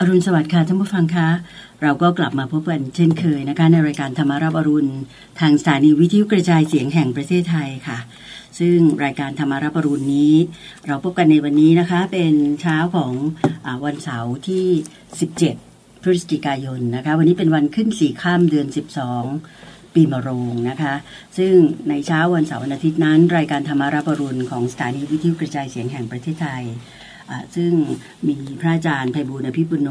อรุณสวัสดิ์ค่ะท่านผู้ฟังคะ เราก็กลับมาพบกันเช่นเคยนะคะในรายการธรรมารับอรุณ ทางสถานีวิทยุกระจายเสียงแห่งประเทศไทยค่ะ ซึ่งรายการธรรมารับอรุณนี้ เราพบกันในวันนี้นะคะเป็นเช้าของอวันเสาร์ที่ 17 พฤศจิกายนนะคะ วันนี้เป็นวันขึ้นสี่ข้ามเดือน 12 ปีมะโรงนะคะ ซึ่งในเช้าวันเสาร์วันอาทิตย์นั้น รายการธรรมารับอรุณของสถานีวิทยุกระจายเสียงแห่งประเทศไทย ซึ่งมีพระอาจารย์ไพบูลอภิปุโน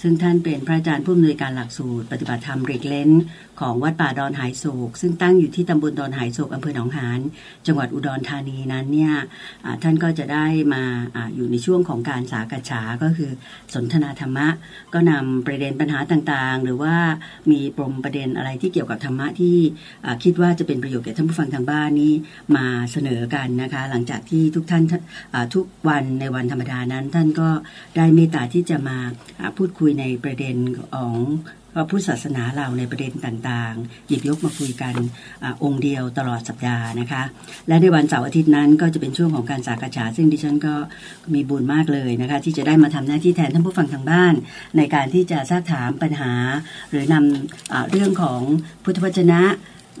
ซึ่งท่านเป็นพระอาจารย์ผู้อำนวยการหลักสูตร ปฏิบัติธรรมเรกเลน ของวัดป่าดอนหายโศก ซึ่งตั้งอยู่ที่ตำบลดอนหายโศกอำเภอหนองหานจังหวัดอุดรธานีนั้นเนี่ยท่านก็จะได้มาออยู่ในช่วงของการสากฉาก็คือสนทนาธรรมะ ก็นำประเด็นปัญหาต่างๆ หรือว่ามีปมประเด็นอะไรที่เกี่ยวกับธรรมะที่คิดว่าจะเป็นประโยชน์แก่ท่านผู้ฟังทางบ้านนี้มาเสนอกันนะคะ หลังจากที่ทุกท่านทุกวันในวันธรรมดานั้น ท่านก็ได้เมตตาที่จะมาอ่าพูดคุยในประเด็นของ พุทธศาสนาเราในประเด็นต่างๆ หยิบยกมาคุยกันอองค์เดียวตลอดสัปดาห์นะคะ และในวันเสาร์อาทิตย์นั้นก็จะเป็นช่วงของการสากฉาซึ่งดิฉันก็มีบุญมากเลยนะคะ ที่จะได้มาทำหน้าที่แทนท่านผู้ฟังทางบ้าน ในการที่จะซักถามปัญหา หรือนำอ่าเรื่องของพุทธวจนะ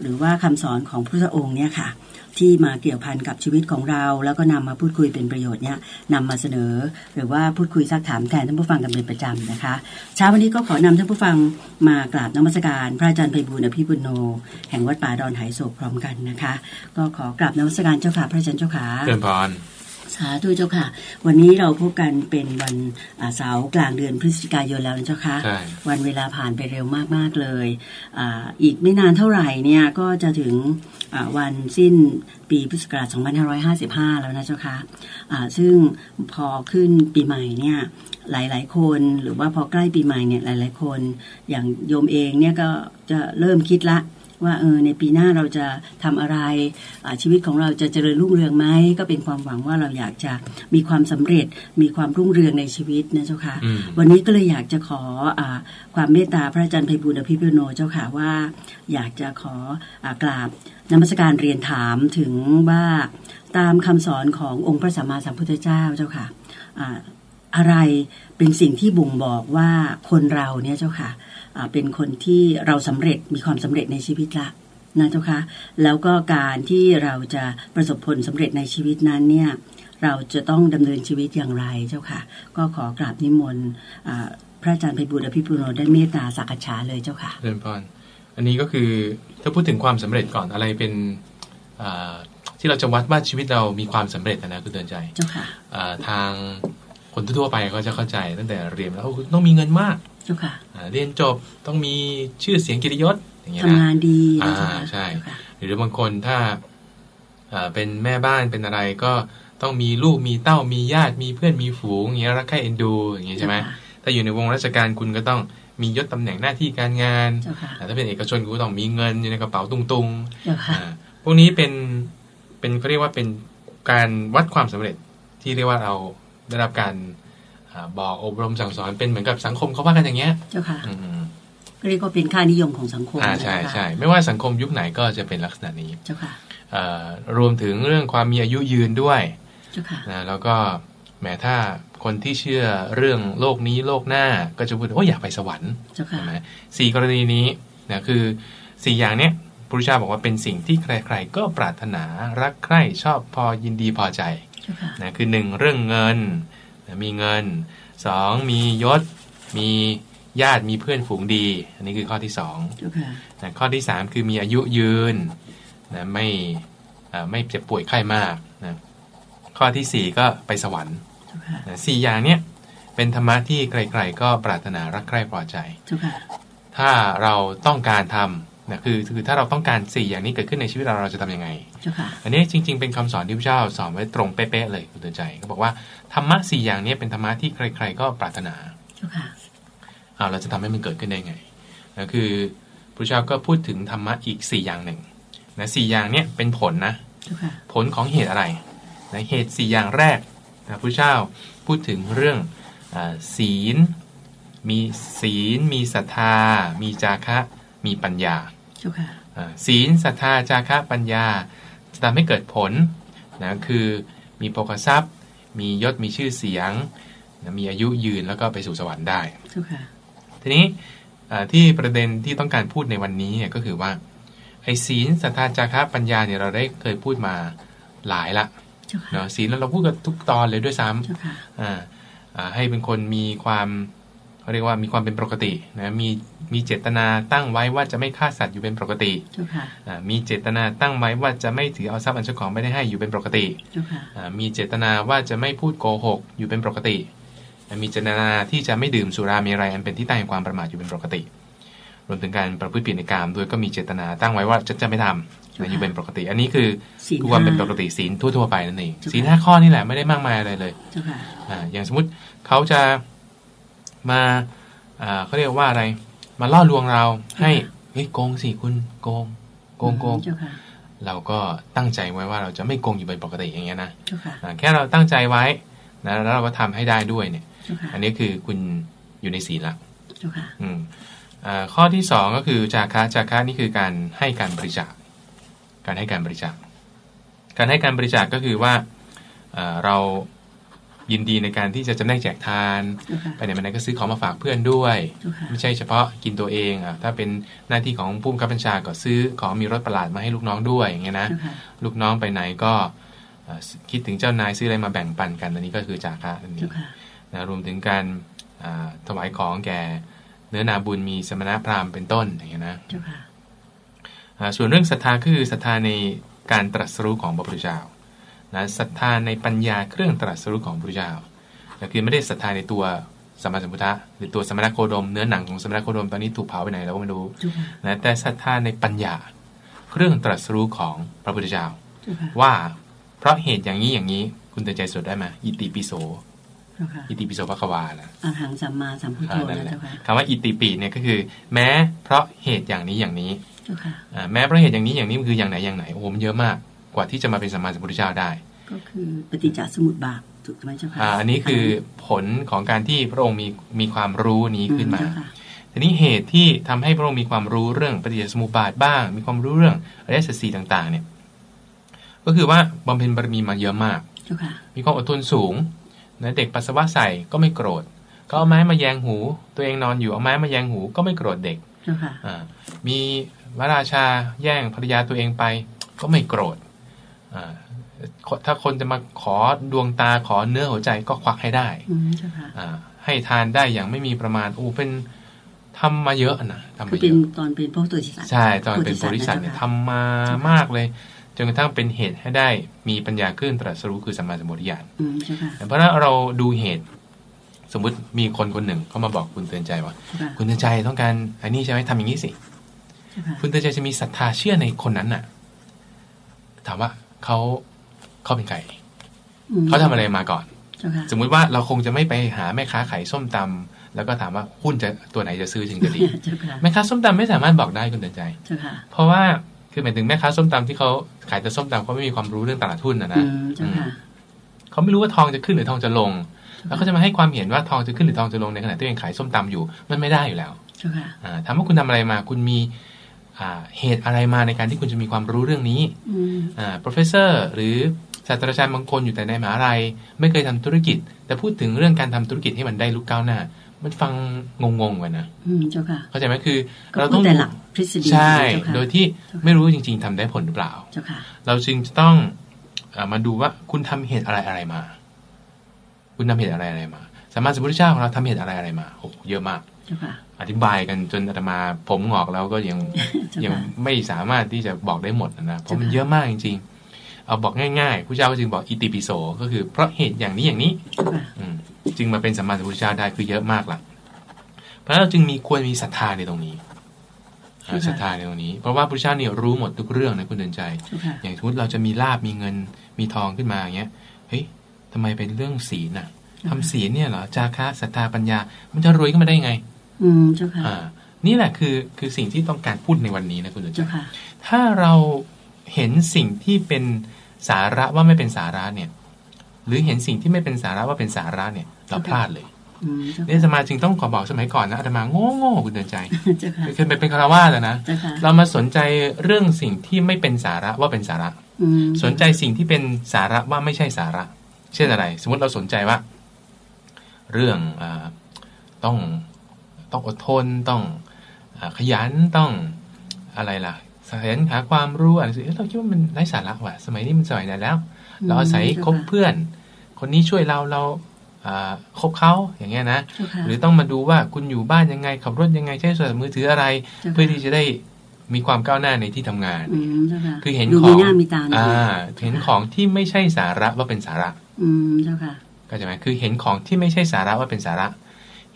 หรือว่าคำสอนของพระองค์เนี่ยค่ะ ที่มาเกี่ยวพันกับชีวิตของเรา แล้วก็นำมาพูดคุยเป็นประโยชน์เนี่ยนำมาเสนอ หรือว่าพูดคุยซักถามแทนท่านผู้ฟังกันเป็นประจำนะคะเช้าวันนี้ก็ขอนำท่านผู้ฟังมากราบนมัสการพระอาจารย์ไพบูลย์อภิปุโน แห่งวัดป่าดอนไหโศกพร้อมกันนะคะ ก็ขอกราบนมัสการเจ้าค่ะพระอาจารย์เจ้าค่ะเชิญพรสาธุเจ้าค่ะ วันนี้เราพบกันเป็นวันอ่าเสาร์กลางเดือนพฤศจิกายนแล้วนะเจ้าค่ะใช่วันเวลาผ่านไปเร็วมากๆเลยอาอีกไม่นานเท่าไหร่เนี่ยก็จะถึงอ่า วันสิ้นปีพุทธศักราช 2555 แล้วนะเจ้าค่ะอ่าซึ่งพอขึ้นปีใหม่เนี่ยหลาย ๆ คนหรือว่าพอใกล้ปีใหม่เนี่ยหลาย ๆ คน อย่างโยมเองเนี่ยก็จะเริ่มคิดละว่าเออในปีหน้าเราจะทำอะไรอ่าชีวิตของเราจะเจริญรุ่งเรืองไหมก็เป็นความหวังว่าเราอยากจะมีความสำเร็จมีความรุ่งเรืองในชีวิตนะเจ้าค่ะอืมวันนี้ก็เลยอยากจะขออาความเมตตาพระอาจารย์ไพบูลย์อภิปุโนเจ้าค่ะว่า อยากจะขออากราบ นมัสการเรียนถามถึงว่าตามคำสอนขององค์พระสัมมาสัมพุทธเจ้าเจ้าค่ะอ่าอะไรเป็นสิ่งที่บ่งบอกว่าคนเราเนี่ยเจ้าค่ะอ่าเป็นคนที่เราสำเร็จมีความสำเร็จในชีวิตละนะเจ้าคะแล้วก็การที่เราจะประสบผลสำเร็จในชีวิตนั้นเนี่ยเราจะต้องดำเนินชีวิตอย่างไรเจ้าค่ะ ก็ขอกราบนิมนต์พระอาจารย์ไพบุตรอภิปุโนได้เมตตาสักษาเลยเจ้าค่ะเชิญพร อันนี้ก็คือถ้าพูดถึงความสำเร็จก่อนอะไรเป็นอ่าที่เราจะวัดว่าชีวิตเรามีความสำเร็จนะนะคุณเตือนใจเจ้าค่ะอ่าทางคนทั่วๆไปก็จะเข้าใจตั้งแต่เรียนแล้วต้องมีเงินมากเจ้าค่ะอ่าเรียนจบต้องมีชื่อเสียงเกิตยศอย่างเงี้ยทำนะงานดีนะอ่าเจ้าค่ะใช่เจ้าค่ะหรือบางคนถ้าอ่าเป็นแม่บ้านเป็นอะไรก็ต้องมีลูกมีเต้ามีญาติมีเพื่อนมีฝูงอย่างเงี้ยรักใคร่เอ็นดูอย่างเงี้ยใช่ไหมเจ้าค่ะถ้าอยู่ในวงราชการคุณก็ต้อง มียศตำแหน่งหน้าที่การงานเจ้าค่ะอ่าถ้าเป็นเอกชนคุณก็ต้องมีเงินอยู่ในกระเป๋าตุงเจ้าๆค่ะอ่าพวกนี้เป็นเป็นเขาเรียกว่าเป็นการวัดความสำเร็จที่เรียกว่าเราได้รับการอ่าบอกอบรมสั่งสอนเป็นเหมือนกับสังคมเขาว่ากันอย่างเงี้ยเจ้าค่ะอืมก็เรียกว่าเป็นค่านิยมของสังคมอ่านะใช่เจ้าค่ะใช่ไม่ว่าสังคมยุคไหนก็จะเป็นลักษณะนี้เจ้าค่ะเอ่อรวมถึงเรื่องความมีอายุยืนด้วยเจ้าค่ะนะแล้วก็ แม้ถ้าคนที่เชื่อเรื่องโลกนี้โลกหน้าก็จะพูดว่าอยากไปสวรรค์เจ้าค่ะใช่ไหมสี่กรณีนี้นะคือสี่อย่างเนี้ยพระพุทธเจ้าบอกว่าเป็นสิ่งที่ใครๆ ก็ปรารถนารักใคร่ชอบพอยินดีพอใจเจ้าค่ะนะคือหนึ่งเรื่องเงินนะมีเงินสองมียศ มีญาติมีเพื่อนฝูงดี อันนี้คือข้อที่สองเจ้าค่ะนะข้อที่3คือมีอายุยืนนะไม่อ่าไม่เจ็บป่วยไข้มากนะข้อทีสี่4ก็ไปสวรรค์เจ้าค่ะนะ สี่อย่างเนี้ยเป็นธรรมะที่ใครๆก็ปรารถนารักใคร่พอใจเจ้าค่ะถ้าเราต้องการทำนะคือคือถ้าเราต้องการ4อย่างนี้เกิดขึ้นในชีวิตเราเราจะทำยังไงเจ้าค่ะอันนี้จริง ๆ เป็นคำสอนที่พระเจ้าสอนไว้ตรงเป๊ะๆเลยคุณเตือนใจก็บอกว่าธรรมะสี่อย่างนี้เป็นธรรมะที่ใครๆก็ปรารถนาเจ้าค่ะเอาเราจะทำให้มันเกิดขึ้นได้ไงนะคือพระเจ้าก็พูดถึงธรรมะอีก4อย่างหนึ่งนะสอย่างเนี้ยเป็นผลนะเจ้าค่ะผลของเหตุอะไรนะเหตุ4อย่างแรก นะพระเจ้าพูดถึงเรื่องอาศีล มีศีล มีศรัทธา มีจาคะ มีปัญญาเจ้าค่ะอ่าศีลศรัทธาจาคะปัญญาจะทำให้เกิดผลนะคือมีโภคทรัพย์ มียศมีชื่อเสียงนะมีอายุยืนแล้วก็ไปสู่สวรรค์ได้เจ้าค่ะทีนี้อ่าที่ประเด็นที่ต้องการพูดในวันนี้เนี่ยก็คือว่าไอ้ศีลศรัทธาจาระปัญญาเนี่ยเราได้เคยพูดมาหลายละ เจ้าค่ะเนาะศีลแล้วเราพูดกันทุกตอนเลยด้วยซ้ำเจ้าค่ะอ่าอ่าให้เป็นคนมีความเขาเรียกว่ามีความเป็นปกตินะมีมีเจตนาตั้งไว้ว่าจะไม่ฆ่าสัตว์อยู่เป็นปกติเจ้าค่ะอ่ามีเจตนาตั้งไว้ว่าจะไม่ถือเอาทรัพย์อันเจ้าของไม่ได้ให้อยู่เป็นปกติเจ้าค่ะอ่ามีเจตนาว่าจะไม่พูดโกหกอยู่เป็นปกติอ่ามีเจตนาที่จะไม่ดื่มสุราเมรัยอันเป็นที่ตั้งแห่งความประมาทอยู่เป็นปกติร วมถึงการประพฤติผิดในกามด้วยก็มีเจตนาตั้งไว้ว่าจะจะไม่ทำนะอยู่เป็นปกติ อันนี้คือศีลคือความเป็นปห้ากติศีลทั่วๆไปนั่นเองเจ้าค่ะศีลห้าข้อนี่แหละไม่ได้มากมายอะไรเลยเจ้าค่ะอ่าอย่างสมมุติเขาจะมาอ่าเขาเรียกว่าอะไร มาล่อลวงเราให้เฮ้ยโกงสิคุณโกง โกงโกงเจ้าค่ะเราก็ตั้งใจไว้ว่าเราจะไม่โกงอยู่เป็นปกติอย่างเงี้ยนะเจ้าค่ะอ่าแค่เราตั้งใจไว้นะแล้วเราก็ทำให้ได้ด้วยเนี่ยเจ้าค่ะอันนี้คือคุณอยู่ในศีลละเจ้าค่ะอืมอ่า ข้อที่สองก็คือจาคะจาคะนี่คือการให้การบริจาค การให้การบริจาค การให้การบริจาคก็คือว่าเอ่อเรายินดีในการที่จะจำแนกแจกทานเจ้าค่ะไปไหนมาไหนก็ซื้อของมาฝากเพื่อนด้วยเจ้าค่ะไม่ใช่เฉพาะกินตัวเองอะถ้าเป็นหน้าที่ของผู้บังคับบัญชาก็ซื้อของมีรถประหลาดมาให้ลูกน้องด้วยอย่างเงี้ยนะเจ้าค่ะลูกน้องไปไหนก็เอ่อคิดถึงเจ้านายซื้ออะไรมาแบ่งปันกันอันนี้ก็คือจาคะอันนี้เจ้าค่ะนะรวมถึงการอ่าถวายของแก่ เนื้อนาบุญมีสมณพราหมณ์เป็นต้นอย่างเงี้ยนะเจ้าค่ะอ่าส่วนเรื่องศรัทธาก็คือศรัทธาในการตรัสรู้ของพระพุทธเจ้านะศรัทธาในปัญญาเครื่องตรัสรู้ของพระพุทธเจ้านะคือไม่ได้ศรัทธาในตัวสมมาสัมพุทธะหรือตัวสมณโคดมเนื้อหนังของสมณโคดมตอนนี้ถูกเผาไปไหนเราก็ไม่รู้เจ้าค่ะนะแต่ศรัทธาในปัญญาเครื่องตรัสรู้ของพระพุทธเจ้าเจ้าค่ะว่าเพราะเหตุอย่างนี้อย่างนี้คุณเตือนใจสวดได้ไหมอิติปิโสเจ้าค่ะ อิติปิโสภควานะอาหังสัมมาสัมพุทโธอ่านั่นนะแหละเจ้าค่ะคำว่าอิติปิเนี่ยก็คือ แม้เพราะเหตุอย่างนี้อย่างนี้เจ้าค่ะอ่าแม้เพราะเหตุอย่างนี้อย่างนี้มันคืออย่างไหนอย่างไหนโอ้โหมันเยอะมากกว่าที่จะมาเป็นสัมมาสัมพุทธเจ้าได้ ก็คือปฏิจจสมุปบาทถูกไหมเจ้าค่ะอ่าอันนี้คือผลของการที่พระองค์มีมีความรู้นี้ขึ้นมาเจ้าค่ะทีนี้เหตุที่ทำให้พระองค์มีความรู้เรื่องปฏิจจสมุปบาทบ้าง มีความรู้เรื่องอริยสัจสี่ต่าง ๆ เนี่ย ก็คือว่าบำเพ็ญบารมีมาเยอะมากเจ้าค่ะมีความอดทนสูง นะเด็กปัสสาวะใส่ก็ไม่โกรธก็เอาไม้มาแยงหู ตัวเองนอนอยู่เอาไม้มาแยงหูก็ไม่โกรธเด็กเจ้าค่ะอ่ามีพระราชาแย่งภรรยาตัวเองไป ก็ไม่โกรธอ่าถ้าคนจะมาขอดวงตาขอเนื้อหัวใจก็ควักให้ได้อืมเจ้าค่ะอ่าให้ทานได้อย่างไม่มีประมาณโอ้เป็นทำมาเยอะนะทำคือมาเยเป็นอะตอนเป็นพระโพธิสัตว์ใช่ ตอนเป็นโพธิสัตว์เนี่ยทำมามากเลย จนกระทั่งเป็นเหตุให้ได้มีปัญญาขึ้นตรัสรู้คือสัมมาสัมปวิญญาณอืมเจ้าค่ะเพราะฉะนั้นเราดูเหตุ สมมุติมีคนคนหนึ่งเขามาบอกคุณเตือนใจว่าเจ้าค่ะคุณเตือนใจต้องการอันนี้ใช่ไหมทำอย่างนี้สิเจ้าค่ะคุณเตือนใจจะมีศรัทธาเชื่อในคนนั้นน่ะ ถามว่าเขาเขาเป็นใครอืมเขาทำอะไรมาก่อนเจ้าค่ะสมมุติว่าเราคงจะไม่ไปหาแม่ค้าขายส้มตำแล้วก็ถามว่าหุ้นจะตัวไหนจะซื้อถึงจะดีเจ้าค่ะแม่ค้าส้มตำไม่สามารถบอกได้คุณเตือนใจเจ้าค่ะเพราะว่า คือหมายถึงแม่ค้าส้มตำที่เขาขายแต่ส้มตำเขาไม่มีความรู้เรื่องตลาดหุ้นนะอืนะมเจ้าค่ะเขาไม่รู้ว่าทองจะขึ้นหรือทองจะลง แล้วเขาจะมาให้ความเห็นว่าทองจะขึ้นหรือทองจะลงในขณะที่ตัวเองขายส้มตำอยู่มันไม่ได้อยู่แล้วเจ้าค่ะอ่าถามว่าคุณทำอะไรมาคุณมีอ่าเหตุอะไรมาในการที่คุณจะมีความรู้เรื่องนี้อืมอ่า professor หรือศาสตราจารย์บางคนอยู่แต่ในมหาลัย ไม่เคยทำธุรกิจ แต่พูดถึงเรื่องการทำธุรกิจให้มันได้ลุกก้าวหน้า มันฟังงงๆกันนะอืมเจ้าค่ะเข้าใจไหมคือก็เราพูต้ดองแต่หลักทฤษฎีใช่เจ้าค่ะโดยที่ไม่รู้จริง ๆทำได้ผลหรือเปล่าเจ้าค่ะ เราจึงจะต้องเออมาดูว่าคุณทำเหตุอะไรอะไรมา คุณทำเหตุอะไรอะไรมาสามารถสมมติเจ้าของเราทำเหตุอะไรอะไรมาโอ้โหเยอะมากเจ้าค่ะอธิบายกันจนอาตมาผมงอกแล้วก็ยังเจ้ายังค่ะไม่สามารถที่จะบอกได้หมดนะเพราะมันเจ้าค่ะเยอะมากจริงๆ เอาบอกง่ายๆผู้เจ้าก็จึงบอกอิติปิโสก็คือเพราะเหตุอย่างนี้อย่างนี้เจ้าค่ะอืมจึงมาเป็นสัมมาสัมพุทธเจ้าได้คือเยอะมากละเพราะฉะนั้นเราจึงมีควรมีศรัทธาในตรงนี้อ่าศรัทธาในตรงนี้ เพราะว่าพระพุทธเจ้าเนี่ยรู้หมดทุกเรื่องนะคุณเดินใจเจ้าค่ะอย่างสมมติเราจะมีลาบมีเงินมีทองขึ้นมาอย่างเงี้ยเฮ้ยทำไมเป็นเรื่องศีลน่ะทำศีลเนี่ยเหรอจาคะศรัทธาปัญญา มันจะรวยขึ้นมาได้ยังไง อืมเจ้าค่ะอ่านี่แหละคือคือสิ่งที่ต้องการพูดในวันนี้นะคุณสุจเจ้าค่ะถ้าเราเห็นสิ่งที่เป็น สาระว่าไม่เป็นสาระเนี่ย หรือเห็นสิ่งที่ไม่เป็นสาระว่าเป็นสาระเนี่ย เราพลาดเลยอืมเจ้าเนี่ยอาตมาจึงต้องขอบอกสมัยก่อนนะอาตมาโง่โง่ๆคุณเดินใจเจ้าค่ะเคยเป็นเป็นคารวาสแล้วนะเจ้าค่ะเรามาสนใจเรื่องสิ่งที่ไม่เป็นสาระว่าเป็นสาระอืมสนใจสิ่งที่เป็นสาระว่าไม่ใช่สาระ เช่นอะไร สมมติเราสนใจว่า เรื่องอต้องต้องอดทนต้องอขยันต้องอะไรล่ะแสวงหาความรู้อะไรสิเอ้ยเราคิดว่ามันไร้สาระว่ะสมัยนี้มันสมัยไหนแล้ว เราอาศัยคบเพื่อน คนนี้ช่วยเราเราอ่าคบเขาอย่างเงี้ยนะเจ้าค่ะหรือต้องมาดูว่าคุณอยู่บ้านยังไง ขับรถยังไงใช้โทรศัพท์มือถืออะไรเจ้าค่ะเพื่อที่จะได้มีความก้าวหน้าในที่ทำงานอืมเจ้าค่ะคือเห็นดูขอมีงหน้ามีตาหน่อยอ่าเห็นของที่ไม่ใช่สาระว่าเป็นสาระ อืมเจ้าค่ะก็จะไหมคือเห็นของที่ไม่ใช่สาระว่าเป็นสาระ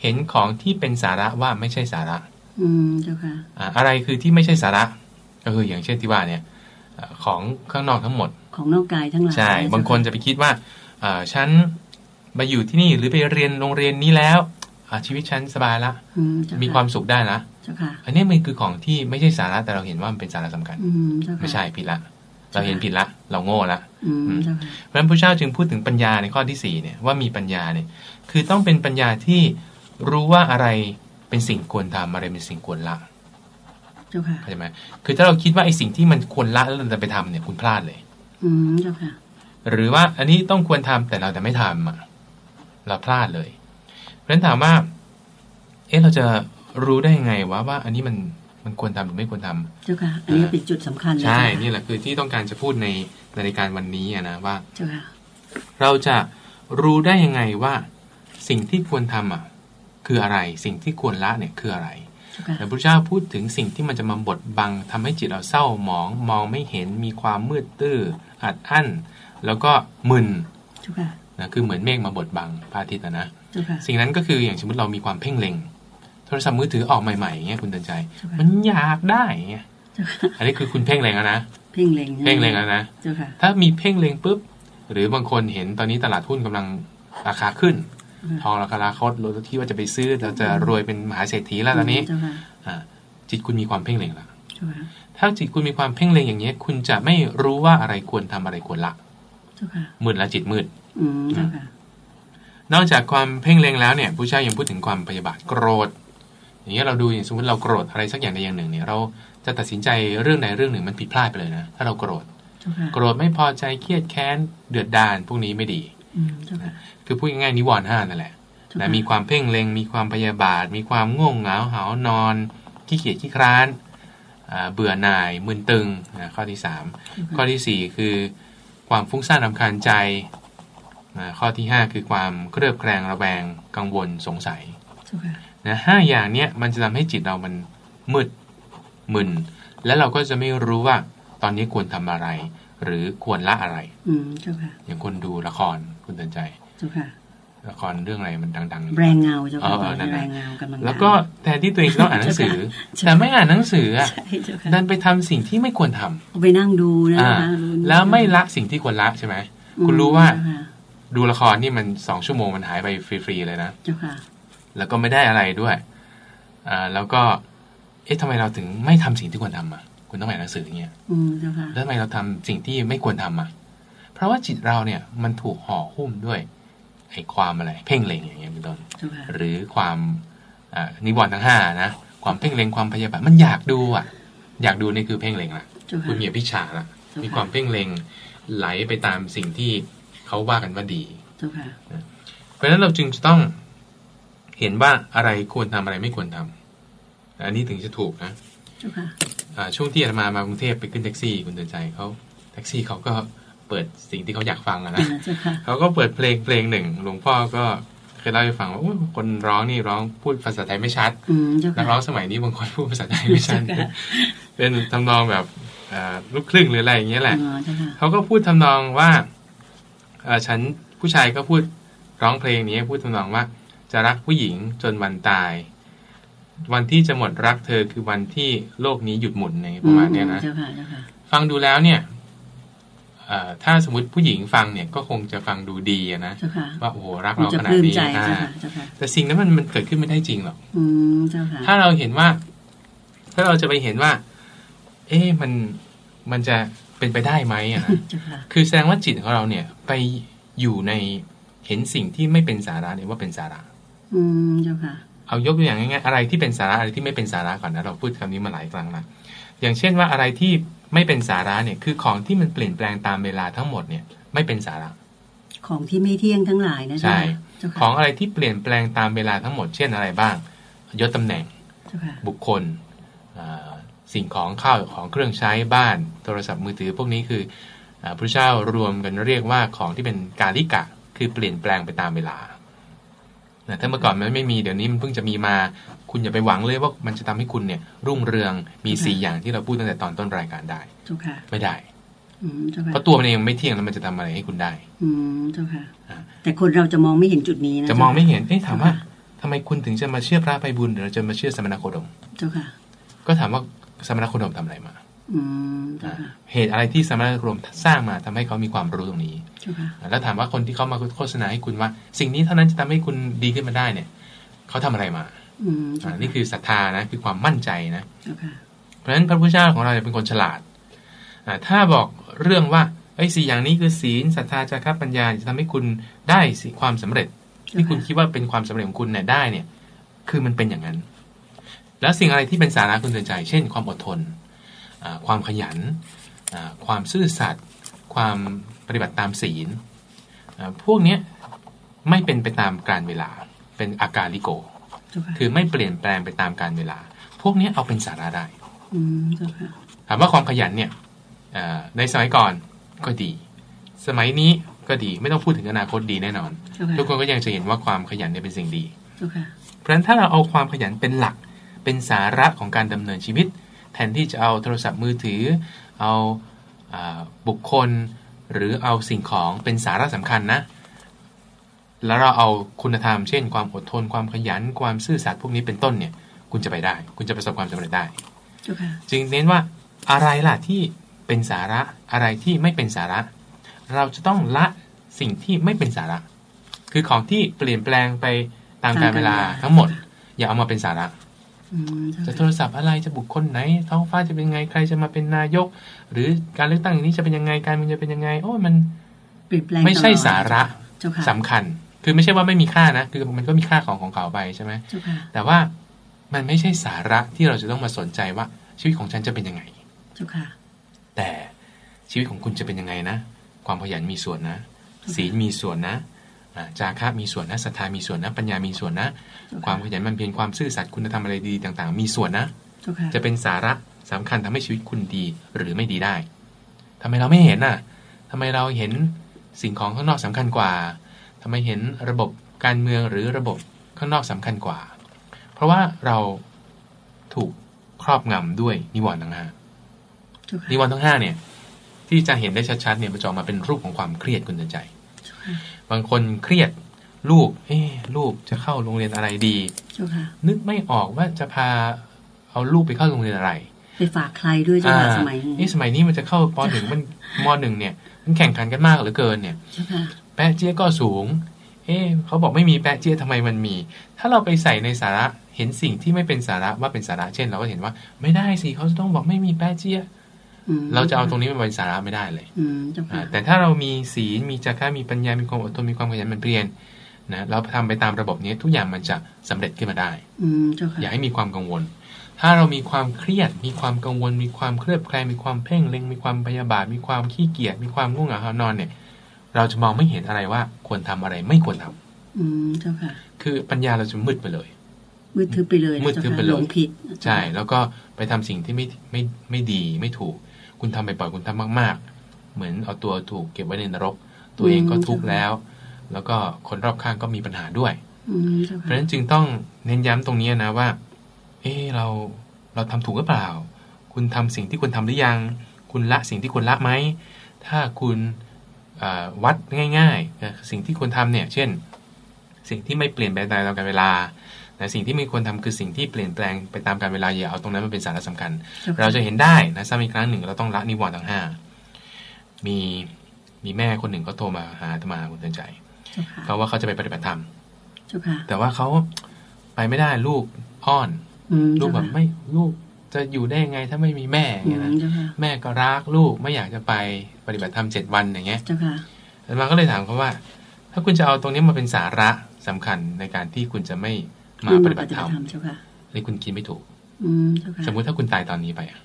เห็นของที่เป็นสาระว่าไม่ใช่สาระ อืมเจ้าค่ะ อ่า อะไรคือที่ไม่ใช่สาระ ก็คืออย่างเช่นที่ว่าเนี่ยอ่าของข้างนอกทั้งหมด ของนอกกายทั้งหลายใช่เจ้บางคนจะไปคิดว่าอ่าฉันมาอยู่ที่นี่หรือไปเรียนโรงเรียนนี้แล้วอ่าชีวิตฉันสบายละอืมเจ้ามีค่ะความสุขได้ละเจ้าค่ะอันนี้มันคือของที่ไม่ใช่สาระแต่เราเห็นว่ามันเป็นสาระสำคัญอืมเจ้าค่ะไม่ใช่ผิดละเราเห็นผิดละ เราโง่ละอืมเจ้าค่ะเพราะฉะนั้นพระเจ้าจึงพูดถึงปัญญาในข้อที่สี่เนี่ยว่ามีปัญญาเนี่ย คือต้องเป็นปัญญาที่รู้ว่าอะไรเป็นสิ่งควรทำอะไรเป็นสิ่งควรละ เจ้าค่ะเข้าใจไหมคือถ้าเราคิดว่าไอ้สิ่งที่มันควรละแล้วเราจะไปทำเนี่ยคุณพลาดเลย อืมเจ้าค่ะ หรือว่าอันนี้ต้องควรทำแต่เราจะไม่ทำอะเราพลาดเลยเพราะฉะนั้นถามว่า เอ๊ะเราจะรู้ได้ยังไงว่าว่า อันนี้มันมันควรทำหรือไม่ควรทำเจ้าค่ะ อันนี้ก็เป็นจุดสำคัญเลยใช่เจ้าค่ะนี่แหละคือที่ต้องการจะพูดในในรายการวันนี้อะนะว่าเจ้าค่ะ เราจะรู้ได้ยังไงว่า สิ่งที่ควรทำอะ คืออะไร สิ่งที่ควรละเนี่ยคืออะไรเจ้าค่ะ แต่พระเจ้าพูดถึงสิ่งที่มันจะมาบดบังทำให้จิตเราเศร้าหมอง มองไม่เห็นมีความมืดตื้ออัดอั้น แล้วก็มึนเจ้าค่ะนะคือเหมือนเมฆมาบดบังพระอาทิตย์อะนะเจ้าค่ะสิ่งนั้นก็คืออย่างสมมติเรามีความเพ่งเล็ง โทรศัพท์มือถือออกใหม่ๆอย่างเงี้ยคุณเตือนใจเจ้าค่ะมันอยากได้อย่างเงี้ยเจ้าค่ะอันนี้คือคุณเพ่งเล็งแล้วนะเพ่งเล็งเพ่งเล็งแล้วนะเจ้าค่ะถ้ามีเพ่งเล็งปุ๊บหรือบางคนเห็นตอนนี้ตลาดหุ้นกำลังราคาขึ้น ทองราคาคดเราที่ว่าจะไปซื้อเราจะรวยเป็นมหาเศรษฐีแล้วตอนนี้เจ้าค่ะอ่าจิตคุณมีความเพ่งเล็งแล้วเจ้าค่ะถ้าจิตคุณมีความเพ่งเล็งอย่างนี้ย คุณจะไม่รู้ว่าอะไรควรทำอะไรควรละเจ้าค่ะมืดและจิตมืดอืมเจ้าค่ะนอกจากความเพ่งเล็งแล้วเนี่ยผู้เจ้ายังพูดถึงความพยาบาทโกรธ อย่างเงี้ยเราดูอย่างสมมติเราโกรธอะไรสักอย่างใดอย่างหนึ่งเนี่ย เราจะตัดสินใจเรื่องใดเรื่องหนึ่งมันผิดพลาดไปเลยนะถ้าเราโกรธเจ้าค่ะโกรธไม่พอใจเครียดแค้นเดือดดาลพวกนี้ไม่ดีอืมเจ้า ค่ะคือพูดง่ายๆนิวรณ์ห้านั่นแหละเจ้านะค่ะมีความเพ่งเล็ง มีความพยาบาท มีความง่วงเหงาหาวนอนขี้เกียจขี้คร้านอ่าเบื่อหน่ายมึนตึงนะข้อที่สามข้อที่สี่คือความฟุ้งซ่านรำคาญใจนะข้อที่ห้าคือความเครือบแคลงระแวงกังวลสงสัยเจ้าค่ะนะห้าอย่างเนี้ยมันจะทำให้จิตเรามันมืดมึน แล้วเราก็จะไม่รู้ว่าตอนนี้ควรทำอะไร หรือควรละอะไร อืมเจ้าค่ะ อย่างคนดูละครคุณเตือนใจ เจ้าค่ะละครเรื่องอะไรมันดังๆแรงเงาเจ้าค่ะเออเออนั่นแหละแรงเงากำลังแล้วก็แทนที่ตัวเองจะต้องอ่านหนังสือใช่แต่ไม่อ่านหนังสืออะใช่เจ้าค่ะดันไปทำสิ่งที่ไม่ควรทำเอาไปนั่งดูนะอ่าคะดูแล้วไม่ละสิ่งที่ควรละใช่ไหมอืมคุณรู้ว่าเจ้ค่ะดูละครนี่มันสองชั่วโมงมันหายไปฟรีๆเลยนะเจ้าค่ะ แล้วก็ไม่ได้อะไรด้วยอ่าแล้วก็ เอ๊ะทำไมเราถึงไม่ทำสิ่งที่ควรทำอะ คุณต้องอ่านหนังสืออย่างเงี้ยอืมเจ้าค่ะแล้วทำไมเราทำสิ่งที่ไม่ควรทำอะ เพราะว่าจิตเราเนี่ยมันถูกห่อหุ้มด้วยไอ้ความอะไร เพ่งเล็งอย่างเงี้ยเป็นต้นเจ้าค่ะหรือความอ่านิวรณ์ทั้งห้านะความเพ่งเล็งความพยาบาทมันอยากดูอะ อยากดูนี่คือเพ่งเล็งละเจ้าคุค่ะณมีอภิชาละเจ้าค่ะมีความเพ่งเล็งไหลไปตามสิ่งที่เขาว่ากันว่าดีเจ้าค่ะเพราะฉะนั้นเราจึงจะต้องเห็นว่าอะไรควรทำอะไรไม่ควรทำอันนี้ถึงจะถูกนะเจ้าค่ะอ่า ช่วงที่อาตมามากรุงเทพไปขึ้นแท็กซี่คุณเตือนใจเขาแท็กซี่เขาก็เปิดสิ่งที่เขาอยากฟังอะนะเจ้าค่ะเขาก็เปิดเพลงเพลงหนึ่งหลวงพ่อก็เคยเล่าให้ฟังว่าอุ๊ยคนร้องนี่ร้องพูดภาษาไทยไม่ชัดอืมเจ้านัค่ะกร้องสมัยนี้บางคนพูดภาษาไทยไม่ชัดเจ้าค่ะเป็นทำนองแบบอ่าลูกครึ่งหรืออะไรอย่างเงี้ยแหละอ๋อเจ้าค่ะเขาก็พูดทำนองว่าเอ่อฉันผู้ชายก็พูดร้องเพลงนี้พูดทำนองว่า จะรักผู้หญิงจนวันตาย วันที่จะหมดรักเธอคือวันที่โลกนี้หยุดหมุนในประมาณเนี้ยนะเจ้าค่ะเจ้าค่ะฟังดูแล้วเนี่ยเอ่อถ้าสมมติผู้หญิงฟังเนี่ยก็คงจะฟังดูดีอะนะเจ้าค่ะว่าโอ้โหรักมันเราจะขปนาดลื้มนี้ใจอ่าเจ้าค่ะเจ้าค่ะแต่สิ่งนั้นมันมันเกิดขึ้นไม่ได้จริงหรอกอืมเจ้าค่ะถ้าเราเห็นว่า ถ้าเราจะไปเห็นว่า เอ๊ะมันมันจะเป็นไปได้ไหมอะนะเจ้าค่ะคือแสดงว่าจิตของเราเนี่ย ไปอยู่ในเห็นสิ่งที่ไม่เป็นสาระเนี่ยว่าเป็นสาระ อืมเจ้าค่ะ เอายกตัวอย่างง่ายๆอะไรที่เป็นสาระอะไรที่ไม่เป็นสาระก่อนนะเราพูดคำนี้มาหลายครั้งละอย่างเช่นว่าอะไรที่ไม่เป็นสาระเนี่ยคือของที่มันเปลี่ยนแปลงตามเวลาทั้งหมดเนี่ยไม่เป็นสาระ ของที่ไม่เที่ยงทั้งหลายนะใช่เจ้าค่ะเจ้าค่ะของอะไรที่เปลี่ยนแปลงตามเวลาทั้งหมด เช่นอะไรบ้างยศตำแหน่งเจ้าค่ะบุคคลอ่าสิ่งของข้าวของเครื่องใช้บ้านโทรศัพท์มือถือ พวกนี้คืออาพระเจ้ารวมกันเรียกว่าของที่เป็นกาลิกะ คือเปลี่ยนแปลงไปตามเวลา นะถ้าเมื่อก่อนมันไม่มีเดี๋ยวนี้มันเพิ่งจะมีมา คุณอย่าไปหวังเลยว่ามันจะทำให้คุณเนี่ย รุ่งเรืองมีสี่อย่างที่เราพูดตั้งแต่ตอนต้นรายการได้เจ้าค่ะไม่ได้อืมเจ้าค่ะเพราะตัวมันเองไม่เที่ยงแล้วมันจะทำอะไรให้คุณได้ อืมเจ้าค่ะอ่าแต่คนเราจะมองไม่เห็นจุดนี้นะจะมองไม่เจ้าเห็นเอ๊ะถามว่าทำไมคุณถึงจะมาเชื่อพระไปบุญหรือจะมาเชื่อสมณโคดม เจ้าค่ะ ก็ถามว่าสมณโคดมทำอะไรมาอืม เจ้าค่ะเหตุอะไรที่สมณโคดมสร้างมาทำให้เขามีความรู้ตรงนี้เจ้าค่ะแล้วถามว่าคนที่เขามาโฆษณาให้คุณว่า สิ่งนี้เท่านั้นจะทำให้คุณดีขึ้นมาได้เนี่ยเขาทำอะไรมาอืมเจ้าอ่าค่ะนี่คือศรัทธานะคือความมั่นใจนะเจ้าค่ะเพราะฉะนั้นพระพุทธเจ้าของเราเนี่ยเป็นคนฉลาดอ่าถ้าบอกเรื่องว่าไอ้สี่อย่างนี้คือศีลศรัทธาจาระปัญญาจะทำให้คุณได้สิความสำเร็จ ที่คุณคิดว่าเป็นความสำเร็จของคุณเนี่ยได้เนี่ย คือมันเป็นอย่างนั้น แล้วสิ่งอะไรที่เป็นสาระคุณเตือนใจ เช่น ความอดทนอ่า ความขยันอ่าความซื่อสัตย์ความปฏิบัติตามศีลอ่าพวกเนี้ยไม่เป็นไปตามการเวลาเป็นอาการลิโกเจ้าค่ะคือไม่เปลี่ยนแปลงไปตามการเวลา พวกเนี้ยเอาเป็นสาระได้อืมเจ้าค่ะถามว่าความขยันเนี่ยเอ่อในสมัยก่อนก็ดี สมัยนี้ก็ดีไม่ต้องพูดถึงอนาคตดีแน่นอนเจ้าค่ะทุกคนก็ยังจะเห็นว่าความขยันเนี่ยเป็นสิ่งดีเจ้าค่ะเพราะฉะนั้นถ้าเราเอาความขยันเป็นหลักเป็นสาระของการดำเนินชีวิต แทนที่จะเอาโทรศัพท์มือถือเอาอาบุคคล หรือเอาสิ่งของเป็นสาระสำคัญนะ แล้วเราเอาคุณธรรมเช่น ความอดทนความขยันความซื่อสัตย์พวกนี้เป็นต้นเนี่ย คุณจะไปได้ คุณจะประสบความสำเร็จได้เจ้าค่ะจึงเน้นว่าอะไรล่ะที่เป็นสาระอะไรที่ไม่เป็นสาระ เราจะต้องละสิ่งที่ไม่เป็นสาระ คือของที่เปลี่ยนแปลงไปตามกาลเวลาทั้งหมด อย่าเอามาเป็นสาระอืมเจ้าจะค่ะโทรศัพท์อะไรจะบุคคลไหน ท้องฟ้าจะเป็นยังไงใครจะมาเป็นนายก หรือการเลือกตั้งอย่างนี้จะเป็นยังไงการเมืองจะเป็นยังไง โอ้ยมันเปลี่ยนแปลงไม่ใช่ตลอดสาระเจ้าค่ะสำคัญ คือไม่ใช่ว่าไม่มีค่านะ คือมันก็มีค่าของของเขาไปใช่ไหมเจ้าค่ะแต่ว่ามันไม่ใช่สาระที่เราจะต้องมาสนใจว่าชีวิตของฉันจะเป็นยังไงเจ้าค่ะแต่ชีวิตของคุณจะเป็นยังไงนะ ความขยันมีส่วนนะ ศีลมีส่วนนะอ่า จาคะมีส่วนนะศรัทธามีส่วนนะ ปัญญามีส่วนนะเจ้าความค่ะขยันมันเพียรความซื่อสัตย์คุณธรรมอะไรดีๆต่าง ๆ มีส่วนนะเจ้าค่ะจะเป็นสาระสำคัญทำให้ชีวิตคุณดีหรือไม่ดีได้ทำไมเราไม่เห็นน่ะทำไมเราเห็นสิ่งของข้างนอกสำคัญกว่าทำไมเห็นระบบการเมืองหรือระบบข้างนอกสำคัญกว่า เพราะว่าเราถูกครอบงำด้วยนิวรณ์ทั้งห้าเจ้าค่ะนิวรณ์ทั้งห้าเนี่ย ที่จะเห็นได้ชัดๆเนี่ยมันจะออกมาเป็นรูปของความเครียดคุณเตือนใจเจ้าค่ะ บางคนเครียดลูก เอ๊ะลูกจะเข้าโรงเรียนอะไรดีเจ้าค่ะนึกไม่ออกว่าจะพาเอาลูกไปเข้าโรงเรียนอะไร ไปฝากใครด้วยเจ้าค่ะสมัยนี้นี่สมัยนี้มันจะเข้าปหนึ่งมันมหนึ่งเนี่ย มันแข่งขันกันมากเหลือเกินเนี่ยเจ้าค่ะแปะเจี๊ยก็สูง เอ๊ะเขาบอกไม่มีแปะเจี๊ยทำไมมันมี ถ้าเราไปใส่ในสาระเห็นสิ่งที่ไม่เป็นสาระว่าเป็นสาระ เช่น เราก็เห็นว่า ไม่ได้สิเขาจะต้องบอกไม่มีแปะเจี๊ยอืม เราจะเอาตรงนี้มาเป็นสาระไม่ได้เลยอืมเจ้าอ่าค่ะแต่ถ้าเรามีศีลมีจาระมีปัญญา มีความอดทน มีความขยันหมันเพียรนะเราทำไปตามระบบนี้ทุกอย่างมันจะสำเร็จขึ้นมาได้อืมเจ้าค่ะอย่าให้มีความกังวล ถ้าเรามีความเครียด มีความกังวล มีความเครียดแคลงมีความเพ่งเล็ง มีความพยาบาท มีความขี้เกียจ มีความง่วงเหงาหานอนเนี่ย เราจะมองไม่เห็นอะไรว่าควรทำอะไรไม่ควรทำอืมเจ้าค่ะ คือปัญญาเราจะมืดไปเลย มืดทึบไปเลยนะมืดเจ้าทึบค่ะไปเลยหลงผิด ใช่ แล้วก็ไปทำสิ่งที่ไม่ไม่ไม่ดีไม่ถูก คุณทำไปบ่อยๆคุณทำมาก ๆ เหมือนเอาตัวถูกเก็บไว้ในนรก ตัวเองก็ทุกข์แล้ว แล้วก็คนรอบข้างก็มีปัญหาด้วยอืมเจ้าเพราะค่ะฉะนั้นจึงต้องเน้นย้ำตรงนี้นะว่า เออเราเราทำถูกหรือเปล่า คุณทำสิ่งที่ควรทำหรือยัง คุณละสิ่งที่ควรละไหม ถ้าคุณเอ่อวัดง่ายๆเอ่อสิ่งที่ควรทำเนี่ย เช่น สิ่งที่ไม่เปลี่ยนไปตามกาลเวลา แต่สิ่งที่ไม่ควรทำคือสิ่งที่เปลี่ยนแปลงไปตามกาลเวลาอย่าเอาตรงนั้นมาเป็นสาระสำคัญจ้ค่เราจะเห็นได้นะซ้ำอีกครั้งหนึ่งเราต้องละนิวรณ์ทั้งห้ามีมีแม่คนหนึ่งเขาโทรมาหาอาตมาคุณเตือนใจเจ้าค่ะเขาว่าเขาจะไปปฏิบัติธรรมเจ้าค่ะแต่ว่าเขาไปไม่ได้ลูกอ้อนอืมลูกเจ้าแบบค่ะไม่ลูกจะอยู่ได้ยังไงถ้าไม่มีแม่อืเงี้ยมนะเจ้าค่ะแม่ก็รักลูกไม่อยากจะไปปฏิบัติธรรมเจ็ดวันอย่างเงี้ยเจ้าค่ะแล้วมาก็เลยถามเขาว่า ถ้าคุณจะเอาตรงนี้มาเป็นสาระสำคัญในการที่คุณจะไม่ มาปฏิบัติธรรมเจ้าค่ะนี่คุณคิดไม่ถูกอืมเจ้าค่ะสมมุติถ้าคุณตายตอนนี้ไปอะ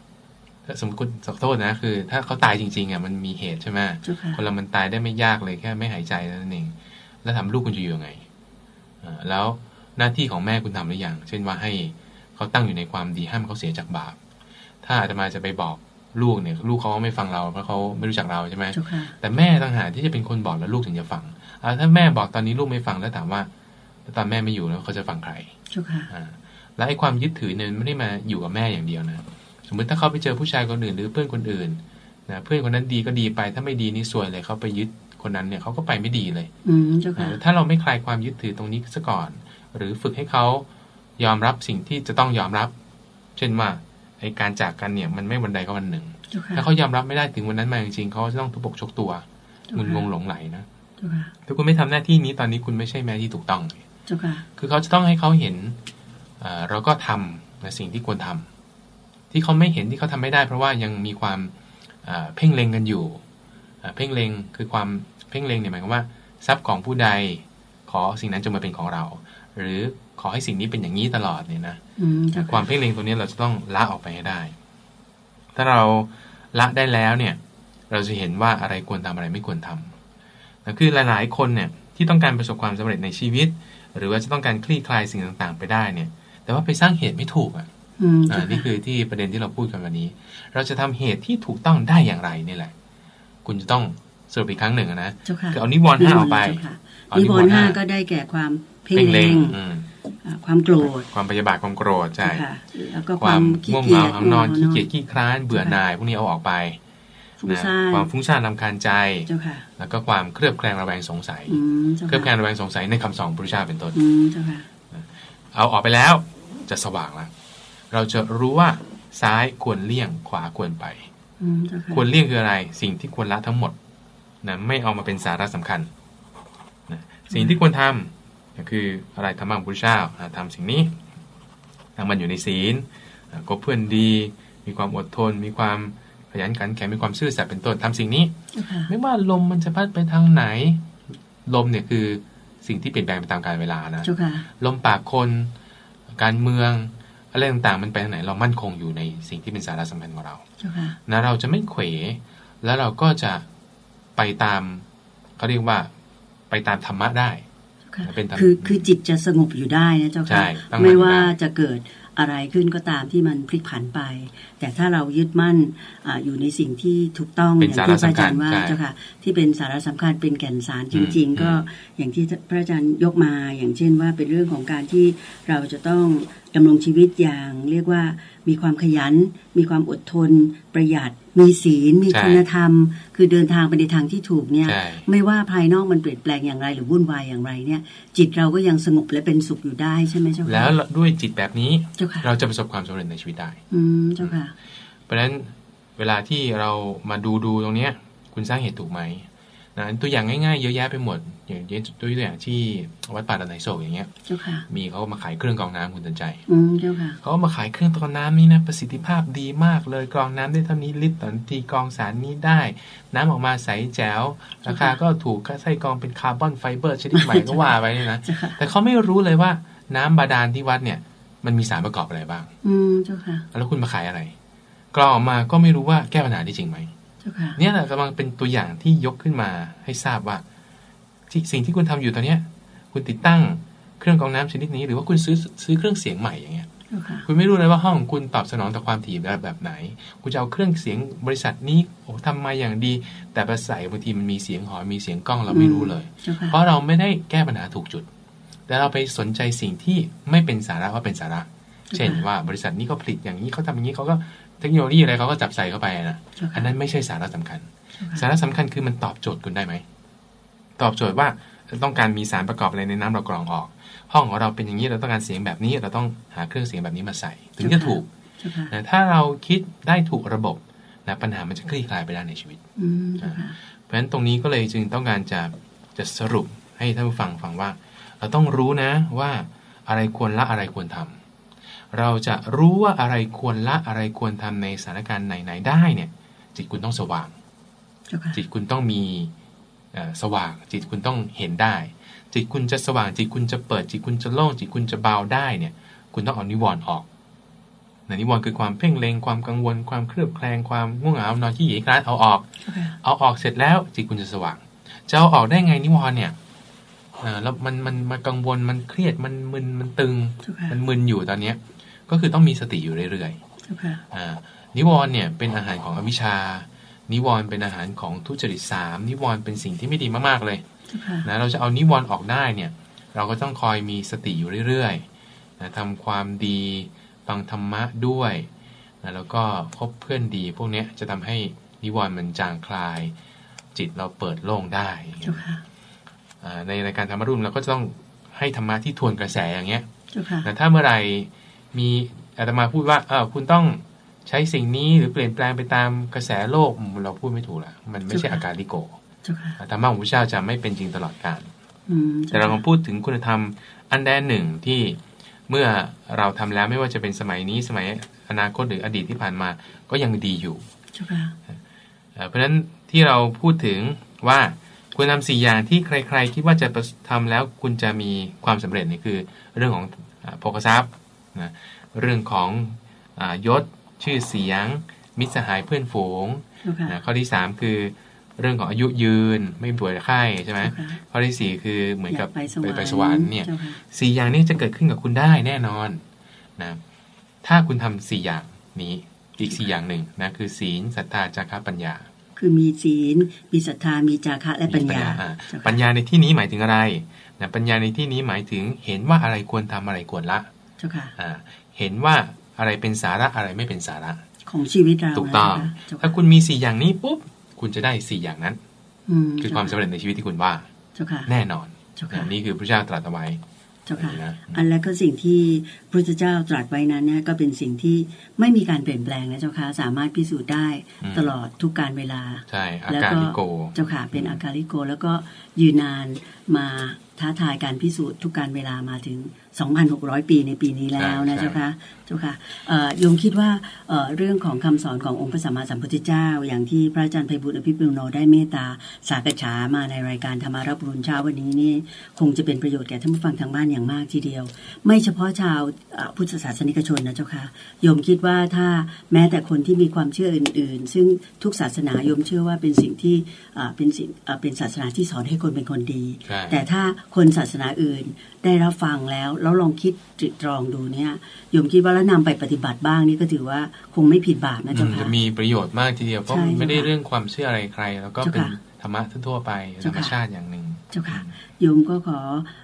ถ้าสมมติคุณขอโทษนะคือ ถ้าเขาตายจริงๆอะมันมีเหตุใช่ไหมเจ้าค่ะคนเรามันตายได้ไม่ยากเลยแค่ไม่หายใจนั่นเอง แล้วถามลูกคุณจะอยู่ยังไงอ่าแล้วหน้าที่ของแม่คุณทำหรือยัง เช่นว่าให้เขาตั้งอยู่ในความดีห้ามเขาเสียจากบาป ถ้าอาตมาจะไปบอกลูกเนี่ย ลูกเขาไม่ฟังเราเพราะเขาไม่รู้จักเราใช่ไหมเจ้าค่ะแต่แม่ต่างหากที่จะเป็นคนบอกแล้วลูกถึงจะฟังอ่าถ้าแม่บอกตอนนี้ลูกไม่ฟังแล้วถามว่า แล้วตอนแม่ไม่อยู่แล้วเขาจะฟังใครเจ้าค่ะอ่าแล้วไอ้ความยึดถือเนี่ยมันไม่ได้มาอยู่กับแม่อย่างเดียวนะ สมมติถ้าเขาไปเจอผู้ชายคนอื่น หรือเพื่อนคนอื่นนะเพื่อนคนนั้นดีก็ดีไปถ้าไม่ดีนี่ซวยเลยเขาไปยึดคนนั้นเนี่ยเขาก็ไปไม่ดีเลย อืมเจ้าค่ะอ่าถ้าเราไม่คลายความยึดถือตรงนี้ซะก่อน หรือฝึกให้เขายอมรับสิ่งที่จะต้องยอมรับ เช่นว่าไอ้การจากกันเนี่ยมันไม่วันใดก็วันหนึ่งเจ้าค่ะถ้าเขายอมรับไม่ได้ถึงวันนั้นมาจริงๆเขาจะต้องทุบอกชกตัวงุนงงหลงไหลนะเจ้าค่ะถ้าคุณไม่ทำหน้าที่นี้ตอนนี้คุณไม่ใช่แม่ที่ถูกต้องเจ้า ค่ะคือเขาจะต้องให้เขาเห็นเอ่อเราก็ทำนะสิ่งที่ควรทำที่เขาไม่เห็นที่เขาทำไม่ได้ เพราะว่ายังมีความเอ่อเพ่งเล็งกันอยู่เอ่อเพ่งเล็งคือความเพ่งเล็งเนี่ยหมายความว่าทรัพย์ของผู้ใดขอสิ่งนั้นจงมาเป็นของเรา หรือขอให้สิ่งนี้เป็นอย่างนี้ตลอดเนี่ยนะอืมเจ้าคค่ะวามเพ่งเล็งตัวนี้เราจะต้องละออกไปให้ได้ ถ้าเราละได้แล้วเนี่ย เราจะเห็นว่าอะไรควรทำอะไรไม่ควรทำนะคือหลาย ๆ คนเนี่ยที่ต้องการประสบความสำเร็จในชีวิต หรือว่าจะต้องการคลี่คลายสิ่งต่างๆ ไปได้เนี่ย แต่ว่าไปสร้างเหตุไม่ถูกอะอืมอ่าเจ้านี่ค่ะคือที่ประเด็นที่เราพูดกันวันนี้ เราจะทำเหตุที่ถูกต้องได้อย่างไรนี่แหละ คุณจะต้องสรุปอีกครั้งหนึ่งอะนะเจ้าค่ะคือเอานิวรณ์ห้าออกไปเจ้าค่ะเอานินิววรรณ์ณ์ห้าห้าก็ได้แก่ความเพ่งเพ่งเล็เล็งงอืมอ่าความโกรธ ความพยาบาทความโกรธใช่เจ้าค่ะแล้วก็คความวามขี้ง่วงเกีเหยงาจหานอนง่วงขี้เกียจขี้คร้านเบื่อหน่ายพวกนี้เอาออกไปฟุ้ง นะซ่านความฟุ้งซ่านลำคาญใจเจ้าค่ะแล้วก็ความเครือบแคลงระแวงสงสัยอืมเจ้าเครือบแคลค่ะงระแวงสงสัยในคำสอนพระพุทธเจ้าเป็นต้นอืมเจ้าค่ะเอาออกไปแล้วจะสว่างแล้วเราจะรู้ว่าซ้ายควรเลี่ยงขวาควรไปอืมเจ้าค่ะควรเลี่ยงคืออะไร สิ่งที่ควรละทั้งหมดนะไม่เอามาเป็นสาระสำคัญนะสิ่งที่ควรทำก็คืออะไรธรรมะของพระพุทธเจ้าอ่าทำสิ่งนี้ตั้งมันอยู่ในศีลอ่าคบเพื่อนดี มีความอดทน มีความ ขยันขันแข็งมีความซื่อสัตย์เป็นต้นทำสิ่งนี้เจ้าค่ะไม่ว่าลมมันจะพัดไปทางไหน ลมเนี่ยคือสิ่งที่เปลี่ยนแปลงไปตามกาลเวลานะเจ้าค่ะลมปากคน การเมืองอะไรต่างๆมันไปทางไหน เรามั่นคงอยู่ในสิ่งที่เป็นสาระสำคัญของเราเจ้าค่ะนะเราจะไม่เขวแล้วเราก็จะไปตามเขาเรียกว่าไปตามธรรมะได้เจ้าค่ะเป็นธรรมคือคือจิตจะสงบอยู่ได้นะเจ้าใช่ค่ะตั้งมั่นไม่ว่าได้จะเกิด อะไรขึ้นก็ตามที่มันพลิกผันไป แต่ถ้าเรายึดมั่นอาอยู่ในสิ่งที่ถูกต้องเป็นอย่างที่พระอาจารย์สาระสำคัญว่าใช่เจ้าค่ะที่เป็นสาระสำคัญเป็นแก่นสารจริงอืมๆก็อย่างที่พระอาจารย์ยกมาอย่างเช่นว่าเป็นเรื่องของการที่เราจะต้องดำรงชีวิตอย่างเรียกว่า มีความขยัน มีความอดทน ประหยัด มีศีล มีใช่คุณธรรม คือเดินทางไปในทางที่ถูกเนี่ยใช่ไม่ว่าภายนอกมันเปลี่ยนแปลงอย่างไรหรือวุ่นวายอย่างไรเนี่ย จิตเราก็ยังสงบและเป็นสุขอยู่ได้ใช่ไหมเจ้าค่ะแล้วด้วยจิตแบบนี้เจ้าค่ะเราจะประสบความสำเร็จในชีวิตได้ อืมเจ้าค่ะ เพราะฉะนั้นเวลาที่เรามาดูดูตรงเนี้ย คุณสร้างเหตุถูกไหม นะตัวอย่างง่ายๆเยอะแยะไปหมด อย่างเช่นตัวอย่างที่วัดป่าดอนไหนโศกอย่างเงี้ยเจ้าค่ะมีเขามาขายเครื่องกรองน้ำคุณตันใจอืมเจ้าค่ะเขามาขายเครื่องกรองน้ำนี่นะประสิทธิภาพดีมากเลยกรองน้ำได้เท่านี้ลิตรต่อนาทีกรองสารนี้ได้ น้ำออกมาใสแจ๋วราคาก็ถูกก็ใส่กรองเป็นคาร์บอนไฟเบอร์ชนิดใหม่ก็ว่าไปเนี่ยนะเจ้าค่ะแต่เขาไม่รู้เลยว่าน้ำบาดาลที่วัดเนี่ย มันมีสารประกอบอะไรบ้าง อืมเจ้าค่ะแล้วคุณมาขายอะไรกรองออกมาก็ไม่รู้ว่าแก้ปัญหาได้จริงไหม เจ้าค่ะเนี่ยแหละกำลังเป็นตัวอย่างที่ยกขึ้นมาให้ทราบว่าที่สิ่งที่คุณทำอยู่ตอนเนี้ย คุณติดตั้งเครื่องกรองน้ำชนิดนี้ หรือว่าคุณซื้อซื้อเครื่องเสียงใหม่อย่างเงี้ยเจ้าค่ะคุณไม่รู้เลยว่าห้องของคุณตอบสนองต่อความถี่แบบแบบไหน คุณจะเอาเครื่องเสียงบริษัทนี้โอ้ทำมาอย่างดี แต่ไปใส่บางทีมันมีเสียงหอมีเสียงกล้องเราไม่รู้เลยเจ้าค่ะเพราะเราไม่ได้แก้ปัญหาถูกจุด แต่เราไปสนใจสิ่งที่ไม่เป็นสาระว่าเป็นสาระ เช่นว่าบริษัทนี้เขาผลิตอย่างนี้เขาทำอย่างนี้เขาก็ เทคโนโลยีอะไรเขาก็จับใส่เข้าไปนะเจ้าอัค่ะนนั้นไม่ใช่สาระสำคัญเจ้าค่ะสาระสำคัญคือมันตอบโจทย์คุณได้ไหมตอบโจทย์ว่าต้องการมีสารประกอบอะไรในน้ำเรากรองออก ห้องของเราเป็นอย่างนี้เราต้องการเสียงแบบนี้ เราต้องหาเครื่องเสียงแบบนี้มาใส่ ถึงจะถูกเจ้าค่ะนะถ้าเราคิดได้ถูกระบบนะปัญหามันจะคลี่คลายไปได้ในชีวิตอืมเจ้าค่ะเพราะฉะนั้นตรงนี้ก็เลยจึงต้องการจะจะสรุปให้ท่านผู้ฟังฟังว่า เราต้องรู้นะว่าอะไรควรละอะไรควรทำ เราจะรู้ว่าอะไรควรละอะไรควรทำในสถานการณ์ไหนๆได้เนี่ย จิตคุณต้องสว่างเจ้าค่ะจิตคุณต้องมีเอ่อสว่าง จิตคุณต้องเห็นได้ จิตคุณจะสว่าง จิตคุณจะเปิด จิตคุณจะโล่ง จิตคุณจะเบาได้เนี่ย คุณต้องเอานิวรณ์ออกนะนิวรณ์คือความเพ่งเล็งความกังวล ความเครือบแคลงความง่วงเหงานอนขี้เหยคลาดเอาออกเจ้าค่ะเอาออกเสร็จแล้ว จิตคุณจะสว่าง จะเอาออกได้ไงนิวรณ์เนี่ยอ่าแล้วมันมันมันกังวลมันเครียดมันมึนมันตึงเจ้าค่ะมันมึนอยู่ตอนเนี้ย ก็คือต้องมีสติอยู่เรื่อยเจ้าค่ะๆอ่านิวรณ์เนี่ยเป็นอาหารของอวิชชา นิวรณ์เป็นอาหารของทุจริตสามนิวรณ์เป็นสิ่งที่ไม่ดีมากๆเลยเจ้าค่ะนะเราจะเอานิวรณ์ออกได้เนี่ย เราก็ต้องคอยมีสติอยู่เรื่อยๆนะทำความดีฟังธรรมะด้วยนะแล้วก็คบเพื่อนดีพวกเนี้ยจะทำให้นิวรณ์มันจางคลาย จิตเราเปิดโล่งได้เจ้าค่ะอ่าในรายการธรรมรุ่นเราก็จะต้องให้ธรรมะที่ทวนกระแสอย่างเงี้ยเจ้าค่ะแต่ถ้าเมื่อไหร่ มีอาตมาพูดว่าเออคุณต้องใช้สิ่งนี้หรือเปลี่ยนแปลงไปตามกระแสโลกอืมเราพูดไม่ถูกละมันไม่ใช่อาการลิโกเจ้าค่ะธรรมะของพระเจ้าจะไม่เป็นจริงตลอดกาลอืมแต่เรากำลังพูดถึงคุณธรรมอันใดอันหนึ่งที่เมื่อเราทำแล้วไม่ว่าจะเป็นสมัยนี้สมัยอนาคตหรืออดีตที่ผ่านมาก็ยังดีอยู่เจ้าค่ะเอ่อเพราะฉะนั้นที่เราพูดถึงว่าคุณทำสี่อย่างที่ใคร ๆ คิดว่าจะประสทำแล้วคุณจะมีความสำเร็จนี่คือ เรื่องของอาโภคทรัพย์ นะเรื่องของอายศชื่อเสียง มิตรสหายเพื่อนฝูงเจ้าค่ะนะข้อที่สามคือเรื่องของอายุยืนไม่ป่วยไข้ใช่ไหมเจ้าค่ะข้อที่สี่คือเหมือนกับยาไปสวรรค์ไปสวรรค์เนี่ยเจ้าค่ะสี่อย่างนี้จะเกิดขึ้นกับคุณได้แน่นอนนะถ้าคุณทำสี่อย่างนี้อีกสี่อย่างหนึ่งนะคือศีลศรัทธาจาระปัญญา คือมีศีล มีศรัทธามีจาคะและปัญญาอ่เจ้าค่ะปัญญาในที่นี้หมายถึงอะไรนะปัญญาในที่นี้หมายถึงเห็นว่าอะไรควรทำอะไรควรละ เจ้าค่ะอ่าเห็นว่าอะไรเป็นสาระอะไรไม่เป็นสาระ ของชีวิตเราถูกต้องนะเจ้าถ้าค่ะคุณมีสี่อย่างนี้ปุ๊บคุณจะได้สี่อย่างนั้นอืมคือความสำเร็จในชีวิตที่คุณว่าเจ้าค่ะแน่นอนเจ้านะค่ะนี่คือพระเจ้าตรัสเอาไว้เจ้าค่ะนะอันแล้วก็สิ่งที่พระพุทธเจ้าตรัสไว้นั้นเนี่ยก็เป็นสิ่งที่ไม่มีการเปลี่ยนแปลงนะเจ้าค่ะสามารถพิสูจน์ได้อืมตลอดทุกการเวลา ใช่อาแล้วการก็ลิโก เจ้าค่ะเป็นอาการลิโก แล้วก็ยืนนานมาท้าทายการพิสูจน์ทุกการเวลามาถึง 2,600 ปีในปีนี้แล้วนะใช่เจ้าค่ะเจ้าค่ะเอ่อโยมคิดว่าเอ่อเรื่องของคำสอนขององค์พระสัมมาสัมพุทธเจ้า อย่างที่พระอาจารย์ไพบุตรอภิปุโนได้เมตตาสากฉามาในรายการธรรมารับรุนเช้าวันนี้นี่คงจะเป็นประโยชน์แก่ท่านผู้ฟังทางบ้านอย่างมากทีเดียว ไม่เฉพาะชาวเอ่อพุทธศาสนิกชนนะเจ้าค่ะโยมคิดว่าถ้าแม้แต่คนที่มีความเชื่ออื่น ๆ ซึ่งทุกศาสนาโยมเชื่อว่าเป็นสิ่งที่เอ่อเป็นสิ่งเอ่อเป็นศาสนาที่สอนให้คนเป็นคนดีใช่แต่ถ้าคนศาสนาอื่นได้รับฟังแล้ว แล้วลองคิดตรึกตรองดูเนี่ยโยมคิดว่าแล้วนำไปปฏิบัติบ้างนี่ก็ถือว่าคงไม่ผิดบาปนะอืเจ้ามค่ะจะมีประโยชน์มากทีเดียวเพราะใช่มันไม่ได้เจ้าค่ะเรื่องความเชื่ออะไรใคร แล้วก็เจ้าเป็นค่ะธรรมะทั่วๆไปธรเจ้ารมค่ะชาติอย่างหนึ่งเจ้าค่ะโยมก็ขอ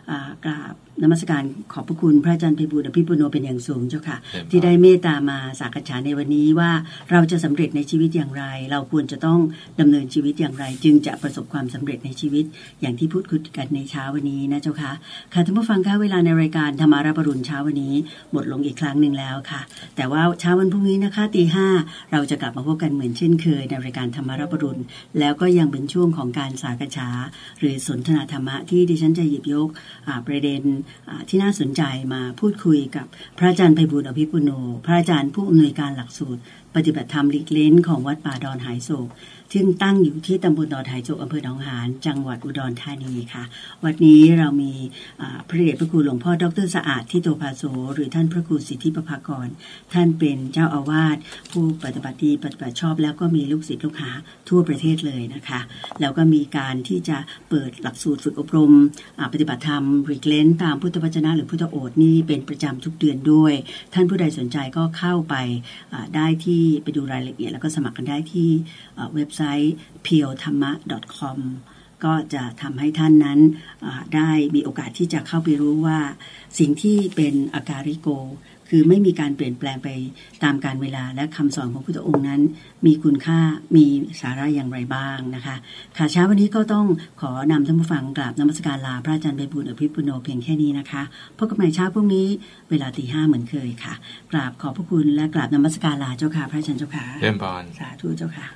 อากราบ นมัสการขอบพระคุณพระอาจารย์ไพบูลย์อภิปุโนเป็นอย่างสูงเจ้าค่ะเชิญที่ได้เมตตามาสากฉาในวันนี้ว่าเราจะสำเร็จในชีวิตอย่างไร เราควรจะต้องดำเนินชีวิตอย่างไร จึงจะประสบความสำเร็จในชีวิตอย่างที่พูดคุยกันในเช้าวันนี้นะเจ้าค่ะค่ะท่านผู้ฟังคะเวลาในรายการธรรมาราปรุณเช้าวันนี้ หมดลงอีกครั้งหนึ่งแล้วค่ะ แต่ว่าเช้าวันพรุ่งนี้นะคะตีห้าเราจะกลับมาพบกันเหมือนเช่นเคย ในรายการธรรมาราปรุณแล้วก็ยังเป็นช่วงของการสากฉาหรือสนทนาธรรมะที่ดิฉันจะหยิบยกอ่าประเด็นอ่าที่น่าสนใจมาพูดคุยกับพระอาจารย์ไพบุญอภิปุโน พระอาจารย์ผู้อำนวยการหลักสูตร ปฏิบัติธรรมลิกเลนของวัดป่าดอนหายโศก ซึ่งตั้งอยู่ที่ตำบลดอนหายโศกอำเภอหนองหานจังหวัดอุดรธานีค่ะ วันนี้เรามีพระเดชพระคุณหลวงพ่อดรสะอาดที่โตภาโสหรือท่านพระครูสิทธิประภากร ท่านเป็นเจ้าอาวาสผู้ปฏิบัติดีปฏิบัติชอบ แล้วก็มีลูกศิษย์ลูกหาทั่วประเทศเลยนะคะ แล้วก็มีการที่จะเปิดหลักสูตรฝึกอบรมปฏิบัติธรรมรีเลนตามพุทธวจนะหรือพุทธโอษนี่เป็นประจำทุกเดือนด้วย ท่านผู้ใดสนใจก็เข้าไปได้ที่ไปดูรายละเอียด แล้วก็สมัครกันได้ที่เว็บไซต์ p e o t h a m m a com ก็จะทำให้ท่านนั้นอ่าได้มีโอกาสที่จะเข้าไปรู้ว่า สิ่งที่เป็นอาการิโก คือไม่มีการเปลี่ยนแปลงไปตามการเวลาและคำสอนของพุทธองค์นั้น มีคุณค่ามีสาระอย่างไรบ้างนะคะค่ะเช้าวันนี้ก็ต้องขอนำท่านผู้ฟังกราบนมัสการลาพระอาจารย์ไพบุญอภิปุโนเพียงแค่นี้นะคะพบกันใหม่เช้าพรุ่งนี้เวลาตีห้าเหมือนเคยค่ะกราบขอบพระคุณและกราบนมัสการลาเจ้าค่ะพระอาจารย์เจ้าค่ะเริ่มพรสาธุเจ้าค่ะ